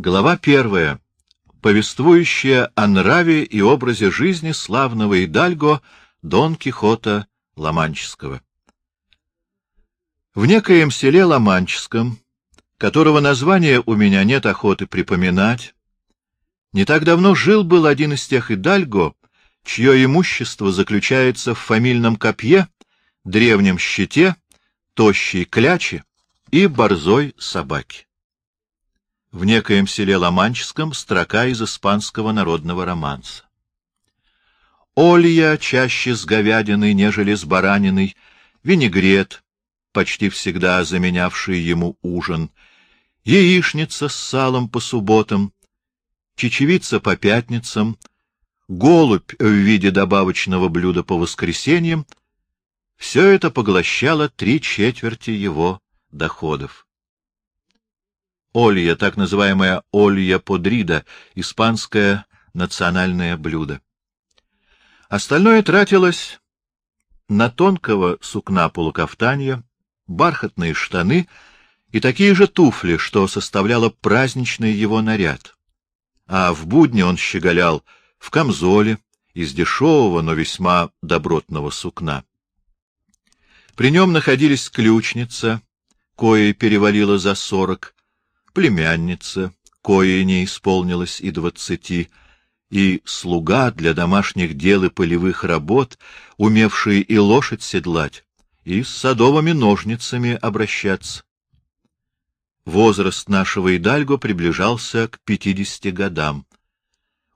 Глава первая, повествующая о нраве и образе жизни славного Идальго Дон Кихота Ломанческого. В некоем селе Ломанческом, которого названия у меня нет охоты припоминать, не так давно жил-был один из тех Идальго, чье имущество заключается в фамильном копье, древнем щите, тощей кляче и борзой собаке в некоем селе Ломанческом строка из испанского народного романса. Олья чаще с говядиной, нежели с бараниной, винегрет, почти всегда заменявший ему ужин, яичница с салом по субботам, чечевица по пятницам, голубь в виде добавочного блюда по воскресеньям — все это поглощало три четверти его доходов. Олья, так называемая олья подрида, испанское национальное блюдо. Остальное тратилось на тонкого сукна полукафтанья, бархатные штаны и такие же туфли, что составляло праздничный его наряд. А в будни он щеголял в камзоле из дешевого, но весьма добротного сукна. При нем находились ключница, кое перевалила за сорок, племянница, кое не исполнилось и двадцати, и слуга для домашних дел и полевых работ, умевший и лошадь седлать, и с садовыми ножницами обращаться. Возраст нашего Идальго приближался к пятидесяти годам.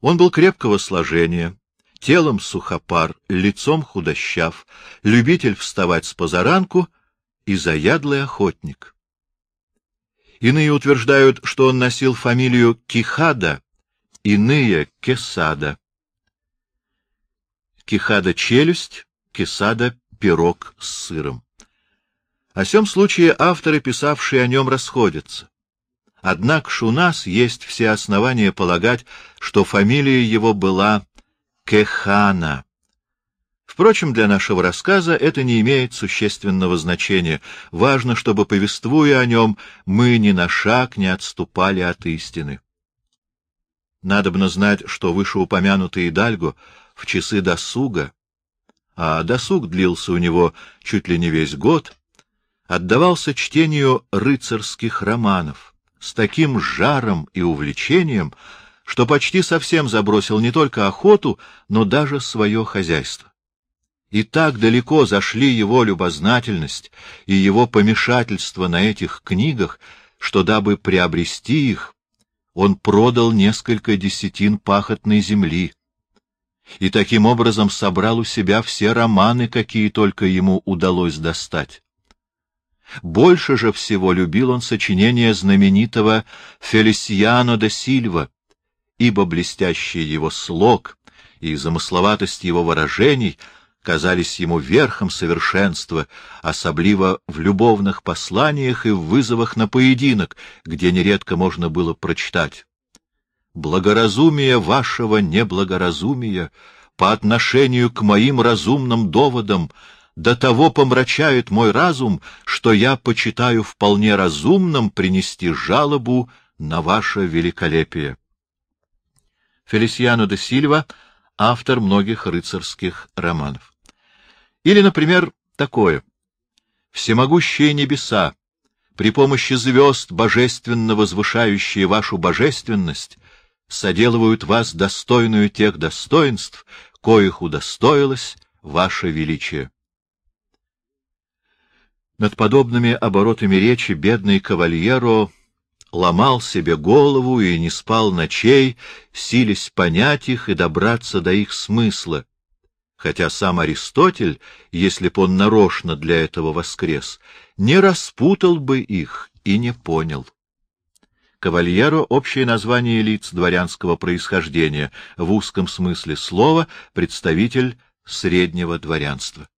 Он был крепкого сложения, телом сухопар, лицом худощав, любитель вставать с позаранку и заядлый охотник. Иные утверждают, что он носил фамилию Кихада, иные — Кесада. Кихада — челюсть, Кесада — пирог с сыром. О сем случае авторы, писавшие о нем, расходятся. Однако ж у нас есть все основания полагать, что фамилия его была Кехана. Впрочем, для нашего рассказа это не имеет существенного значения. Важно, чтобы, повествуя о нем, мы ни на шаг не отступали от истины. Надобно знать, что вышеупомянутый Идальго в часы досуга, а досуг длился у него чуть ли не весь год, отдавался чтению рыцарских романов с таким жаром и увлечением, что почти совсем забросил не только охоту, но даже свое хозяйство. И так далеко зашли его любознательность и его помешательство на этих книгах, что, дабы приобрести их, он продал несколько десятин пахотной земли и таким образом собрал у себя все романы, какие только ему удалось достать. Больше же всего любил он сочинения знаменитого Фелисиано де Сильва, ибо блестящий его слог и замысловатость его выражений — казались ему верхом совершенства, особливо в любовных посланиях и в вызовах на поединок, где нередко можно было прочитать. «Благоразумие вашего неблагоразумия по отношению к моим разумным доводам до того помрачает мой разум, что я почитаю вполне разумным принести жалобу на ваше великолепие». Фелисиано де Сильва — автор многих рыцарских романов. Или, например, такое. Всемогущие небеса, при помощи звезд, божественно возвышающие вашу божественность, соделывают вас достойную тех достоинств, коих удостоилось ваше величие. Над подобными оборотами речи бедный кавальеро ломал себе голову и не спал ночей, сились понять их и добраться до их смысла, хотя сам Аристотель, если б он нарочно для этого воскрес, не распутал бы их и не понял. Кавальеро — общее название лиц дворянского происхождения, в узком смысле слова представитель среднего дворянства.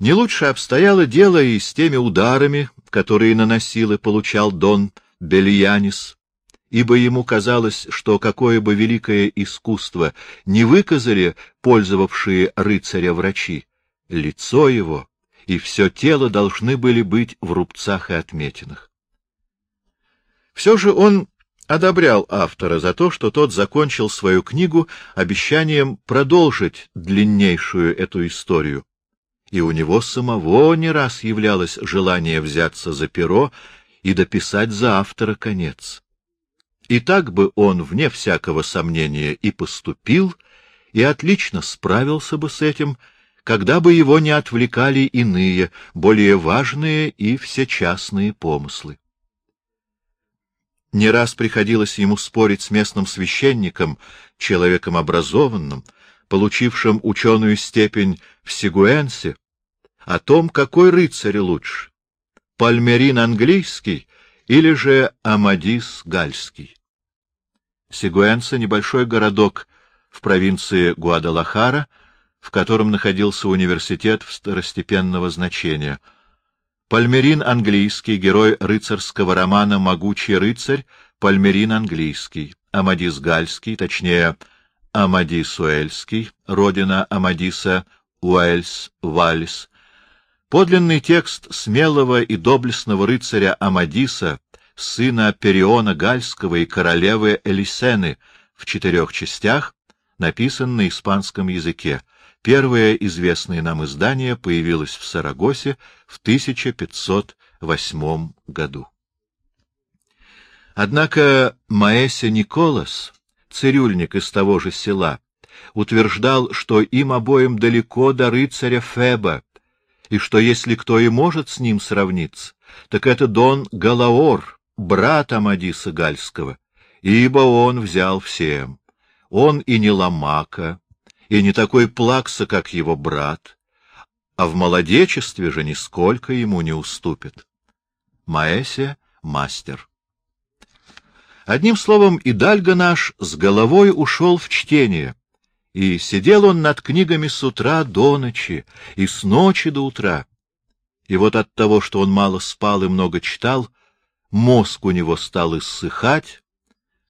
Не лучше обстояло дело и с теми ударами, которые наносил и получал Дон Бельянис, ибо ему казалось, что какое бы великое искусство не выказали пользовавшие рыцаря врачи, лицо его и все тело должны были быть в рубцах и отметинах. Все же он одобрял автора за то, что тот закончил свою книгу обещанием продолжить длиннейшую эту историю. И у него самого не раз являлось желание взяться за перо и дописать за автора конец. И так бы он, вне всякого сомнения, и поступил, и отлично справился бы с этим, когда бы его не отвлекали иные, более важные и всечастные помыслы. Не раз приходилось ему спорить с местным священником, человеком образованным, получившим ученую степень в Сигуэнсе, о том, какой рыцарь лучше — Пальмерин английский или же Амадис гальский. Сигуэнса — небольшой городок в провинции Гуадалахара, в котором находился университет второстепенного значения — Пальмерин английский, герой рыцарского романа «Могучий рыцарь», Пальмерин английский, Амадис Гальский, точнее, Амадис Уэльский, родина Амадиса Уэльс, Вальс. Подлинный текст смелого и доблестного рыцаря Амадиса, сына Периона Гальского и королевы Элисены, в четырех частях, написан на испанском языке. Первое известное нам издание появилось в Сарагосе в 1508 году. Однако Маэсе Николас, цирюльник из того же села, утверждал, что им обоим далеко до рыцаря Феба, и что если кто и может с ним сравниться, так это Дон Галаор, брат Амадиса Гальского, ибо он взял всем. Он и не ломака, и не такой плакса, как его брат, а в молодечестве же нисколько ему не уступит. Маэсе — мастер. Одним словом, Идальго наш с головой ушел в чтение, и сидел он над книгами с утра до ночи и с ночи до утра. И вот от того, что он мало спал и много читал, мозг у него стал иссыхать,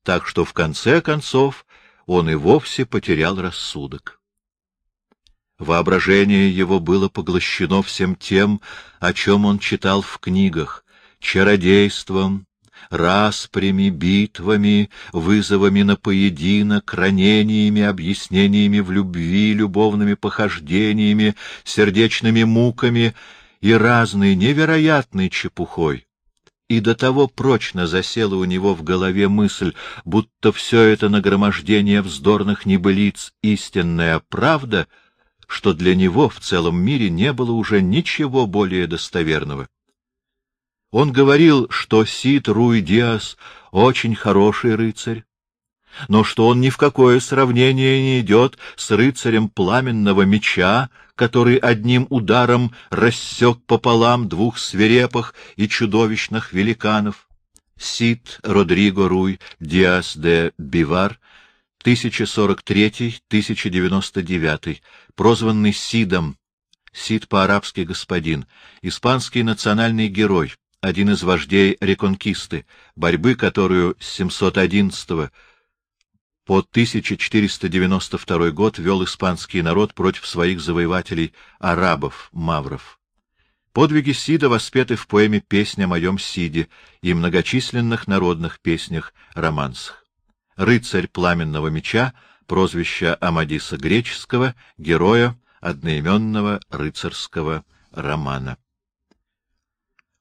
так что в конце концов он и вовсе потерял рассудок. Воображение его было поглощено всем тем, о чем он читал в книгах — чародейством, распрями, битвами, вызовами на поединок, ранениями, объяснениями в любви, любовными похождениями, сердечными муками и разной невероятной чепухой и до того прочно засела у него в голове мысль, будто все это нагромождение вздорных небылиц — истинная правда, что для него в целом мире не было уже ничего более достоверного. Он говорил, что Сид Руй Диас очень хороший рыцарь, но что он ни в какое сравнение не идет с рыцарем пламенного меча, который одним ударом рассек пополам двух свирепых и чудовищных великанов. Сид Родриго Руй Диас де Бивар, 1043-1099, прозванный Сидом, Сид по-арабски господин, испанский национальный герой, один из вождей реконкисты, борьбы которую с 711 по 1492 год вел испанский народ против своих завоевателей арабов, мавров. Подвиги Сида воспеты в поэме «Песня о моем Сиде» и многочисленных народных песнях, романсах. Рыцарь пламенного меча, прозвище Амадиса Греческого, героя одноименного рыцарского романа.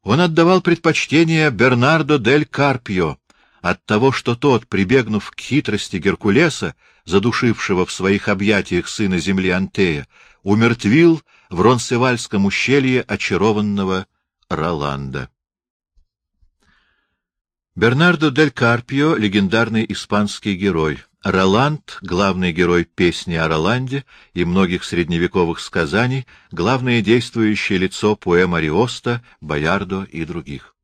Он отдавал предпочтение Бернардо дель Карпио, от того, что тот, прибегнув к хитрости Геркулеса, задушившего в своих объятиях сына земли Антея, умертвил в Ронсевальском ущелье очарованного Роланда. Бернардо дель Карпио — легендарный испанский герой. Роланд — главный герой песни о Роланде и многих средневековых сказаний, главное действующее лицо поэм Ариоста, Боярдо и других.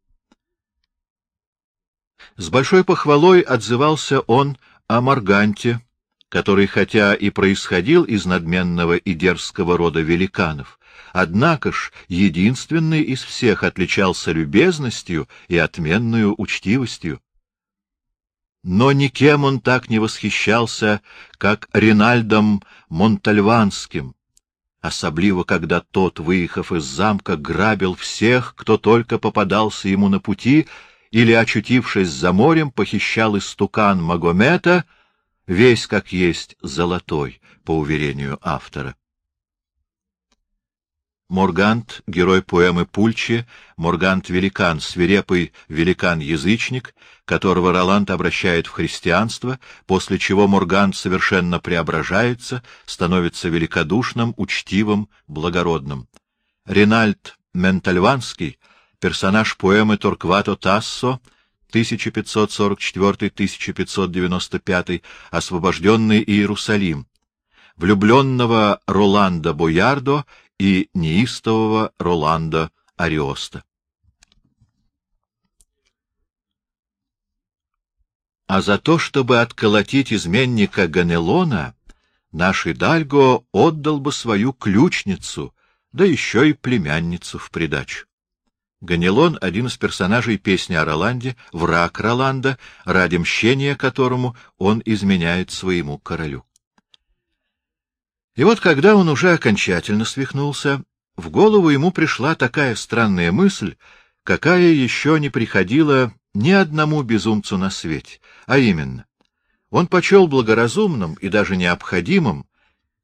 С большой похвалой отзывался он о Марганте, который хотя и происходил из надменного и дерзкого рода великанов, однако ж единственный из всех отличался любезностью и отменную учтивостью. Но никем он так не восхищался, как Ринальдом Монтальванским, особливо когда тот, выехав из замка, грабил всех, кто только попадался ему на пути, или, очутившись за морем, похищал истукан Магомета, весь как есть золотой, по уверению автора. Моргант, герой поэмы Пульчи, Моргант-великан, свирепый великан-язычник, которого Роланд обращает в христианство, после чего Моргант совершенно преображается, становится великодушным, учтивым, благородным. Ринальд Ментальванский, персонаж поэмы Торквато Тассо, 1544-1595, освобожденный Иерусалим, влюбленного Роланда Боярдо и неистового Роланда Ариоста. А за то, чтобы отколотить изменника Ганелона, наш Идальго отдал бы свою ключницу, да еще и племянницу в придачу. Ганелон — один из персонажей песни о Роланде, враг Роланда, ради мщения которому он изменяет своему королю. И вот когда он уже окончательно свихнулся, в голову ему пришла такая странная мысль, какая еще не приходила ни одному безумцу на свете, а именно, он почел благоразумным и даже необходимым,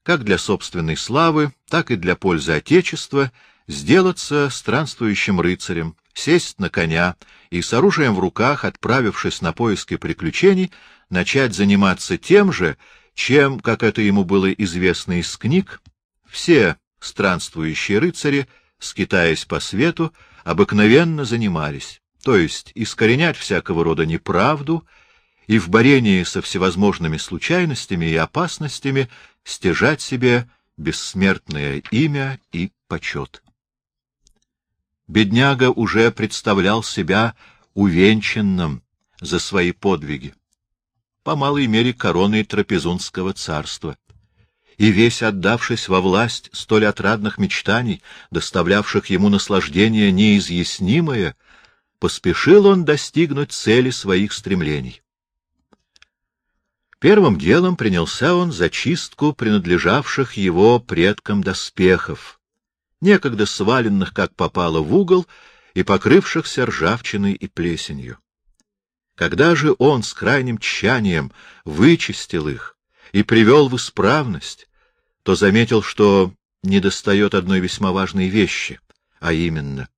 как для собственной славы, так и для пользы Отечества, сделаться странствующим рыцарем, сесть на коня и с оружием в руках, отправившись на поиски приключений, начать заниматься тем же, чем, как это ему было известно из книг, все странствующие рыцари, скитаясь по свету, обыкновенно занимались, то есть искоренять всякого рода неправду и в борении со всевозможными случайностями и опасностями стяжать себе бессмертное имя и почет. Бедняга уже представлял себя увенчанным за свои подвиги по малой мере короной трапезунского царства. И весь отдавшись во власть столь отрадных мечтаний, доставлявших ему наслаждение неизъяснимое, поспешил он достигнуть цели своих стремлений. Первым делом принялся он за чистку принадлежавших его предкам доспехов, некогда сваленных как попало в угол и покрывшихся ржавчиной и плесенью. Когда же он с крайним тщанием вычистил их и привел в исправность, то заметил, что недостает одной весьма важной вещи, а именно,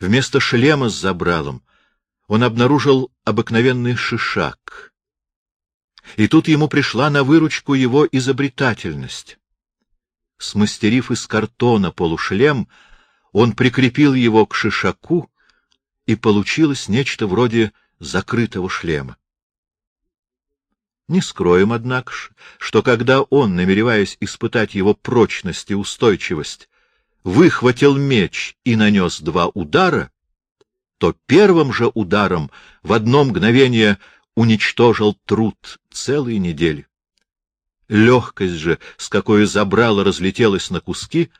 вместо шлема с забралом он обнаружил обыкновенный шишак. И тут ему пришла на выручку его изобретательность. Смастерив из картона полушлем, он прикрепил его к шишаку, и получилось нечто вроде закрытого шлема. Не скроем, однако что когда он, намереваясь испытать его прочность и устойчивость, выхватил меч и нанес два удара, то первым же ударом в одно мгновение уничтожил труд целой недели. Легкость же, с какой забрало разлетелось на куски,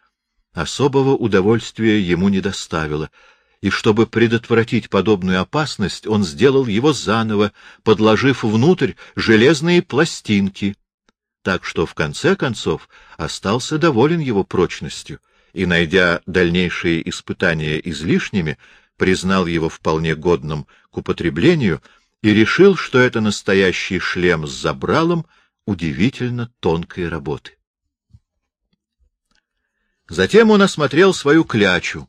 особого удовольствия ему не доставила — и чтобы предотвратить подобную опасность, он сделал его заново, подложив внутрь железные пластинки, так что в конце концов остался доволен его прочностью и, найдя дальнейшие испытания излишними, признал его вполне годным к употреблению и решил, что это настоящий шлем с забралом удивительно тонкой работы. Затем он осмотрел свою клячу,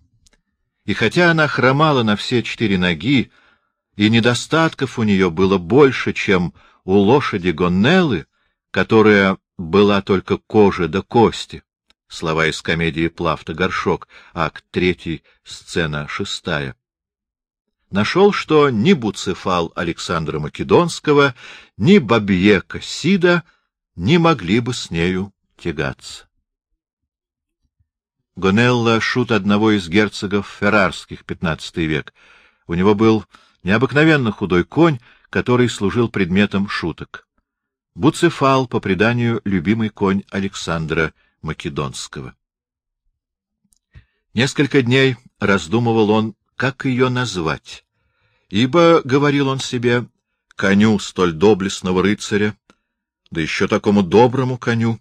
и хотя она хромала на все четыре ноги, и недостатков у нее было больше, чем у лошади Гоннеллы, которая была только кожа до кости. Слова из комедии «Плавта горшок», акт третий, сцена шестая. Нашел, что ни Буцефал Александра Македонского, ни Бабьека Сида не могли бы с нею тягаться. Гонелла — шут одного из герцогов феррарских, XV век. У него был необыкновенно худой конь, который служил предметом шуток. Буцефал, по преданию, любимый конь Александра Македонского. Несколько дней раздумывал он, как ее назвать, ибо, — говорил он себе, — коню столь доблестного рыцаря, да еще такому доброму коню,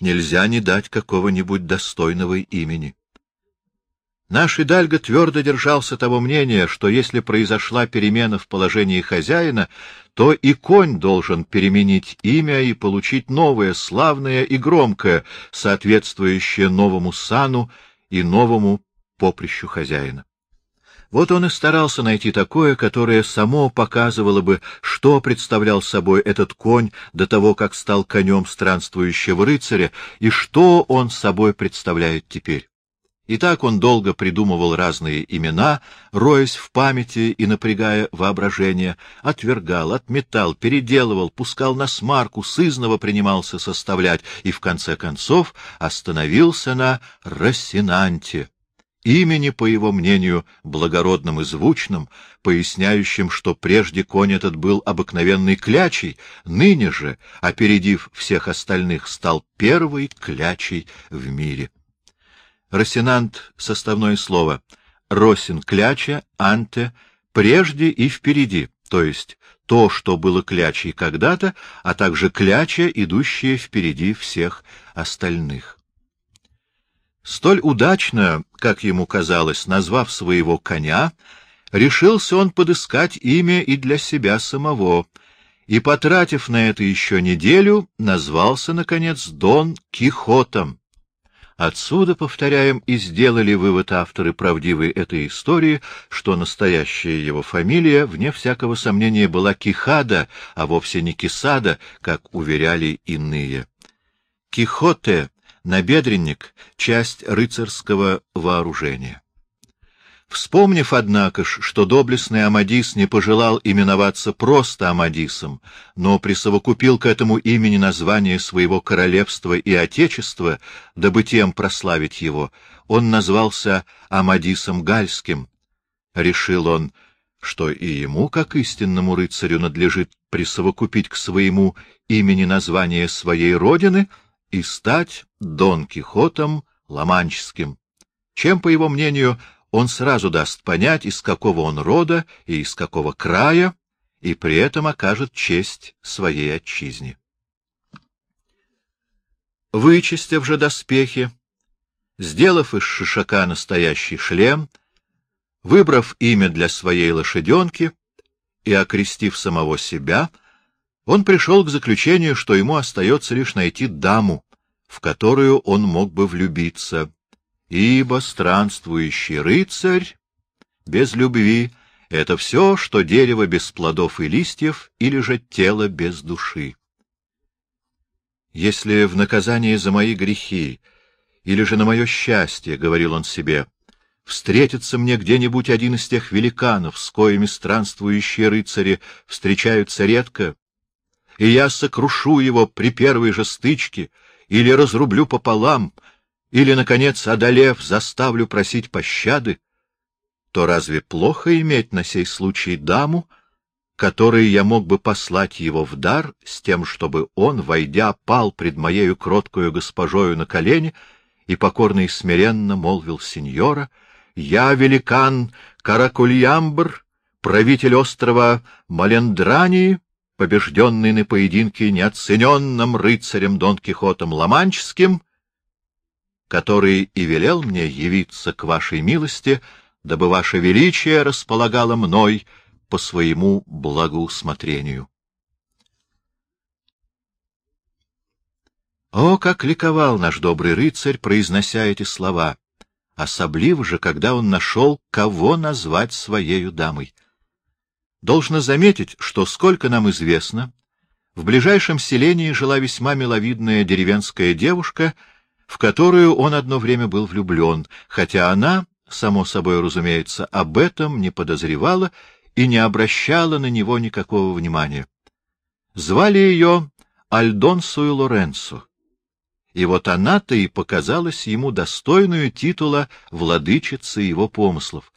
нельзя не дать какого-нибудь достойного имени. Наш Идальго твердо держался того мнения, что если произошла перемена в положении хозяина, то и конь должен переменить имя и получить новое, славное и громкое, соответствующее новому сану и новому поприщу хозяина. Вот он и старался найти такое, которое само показывало бы, что представлял собой этот конь до того, как стал конем странствующего рыцаря, и что он собой представляет теперь. И так он долго придумывал разные имена, роясь в памяти и напрягая воображение, отвергал, отметал, переделывал, пускал на смарку, сызново принимался составлять и, в конце концов, остановился на Рассинанте, имени, по его мнению, благородным и звучным, поясняющим, что прежде конь этот был обыкновенный клячей, ныне же, опередив всех остальных, стал первой клячей в мире. Росинант — составное слово. Росин — кляча, анте — прежде и впереди, то есть то, что было клячей когда-то, а также кляча, идущая впереди всех остальных. Столь удачно, как ему казалось, назвав своего коня, решился он подыскать имя и для себя самого, и, потратив на это еще неделю, назвался, наконец, Дон Кихотом, Отсюда, повторяем, и сделали вывод авторы правдивой этой истории, что настоящая его фамилия, вне всякого сомнения, была Кихада, а вовсе не Кисада, как уверяли иные. Кихоте, набедренник, часть рыцарского вооружения. Вспомнив, однако ж, что доблестный Амадис не пожелал именоваться просто Амадисом, но присовокупил к этому имени название своего королевства и отечества, дабы тем прославить его, он назвался Амадисом Гальским. Решил он, что и ему, как истинному рыцарю, надлежит присовокупить к своему имени название своей родины и стать Дон Кихотом Ламанческим, чем, по его мнению, он сразу даст понять, из какого он рода и из какого края, и при этом окажет честь своей отчизне. Вычистив же доспехи, сделав из шишака настоящий шлем, выбрав имя для своей лошаденки и окрестив самого себя, он пришел к заключению, что ему остается лишь найти даму, в которую он мог бы влюбиться, ибо странствующий рыцарь без любви — это все, что дерево без плодов и листьев, или же тело без души. Если в наказание за мои грехи, или же на мое счастье, — говорил он себе, — встретится мне где-нибудь один из тех великанов, с коими странствующие рыцари встречаются редко, и я сокрушу его при первой же стычке или разрублю пополам — или, наконец, одолев, заставлю просить пощады, то разве плохо иметь на сей случай даму, которой я мог бы послать его в дар с тем, чтобы он, войдя, пал пред моею кроткою госпожою на колени и покорно и смиренно молвил сеньора, «Я великан Каракульямбр, правитель острова Малендрании, побежденный на поединке неоцененным рыцарем Дон Кихотом Ламанческим, который и велел мне явиться к вашей милости, дабы ваше величие располагало мной по своему благоусмотрению. О, как ликовал наш добрый рыцарь, произнося эти слова! Особливо же, когда он нашел, кого назвать своею дамой. Должно заметить, что, сколько нам известно, в ближайшем селении жила весьма миловидная деревенская девушка — в которую он одно время был влюблен, хотя она, само собой разумеется, об этом не подозревала и не обращала на него никакого внимания. Звали ее Альдонсу Лоренцо. И вот она-то и показалась ему достойную титула владычицы его помыслов.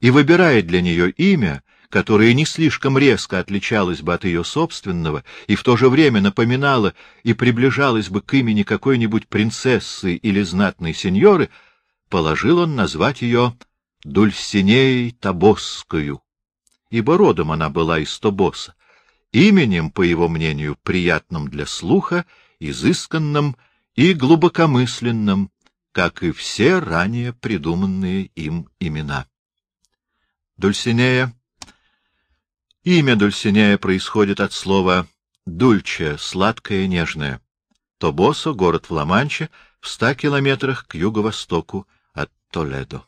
И, выбирая для нее имя, которое не слишком резко отличалось бы от ее собственного и в то же время напоминало и приближалось бы к имени какой-нибудь принцессы или знатной сеньоры, положил он назвать ее Дульсинеей Табосскую, ибо родом она была из Тобоса, именем, по его мнению, приятным для слуха, изысканным и глубокомысленным, как и все ранее придуманные им имена. Дульсинея. Имя Дульсинея происходит от слова «дульче» — сладкое, нежное. Тобосо — город в Ла-Манче, в ста километрах к юго-востоку от Толедо.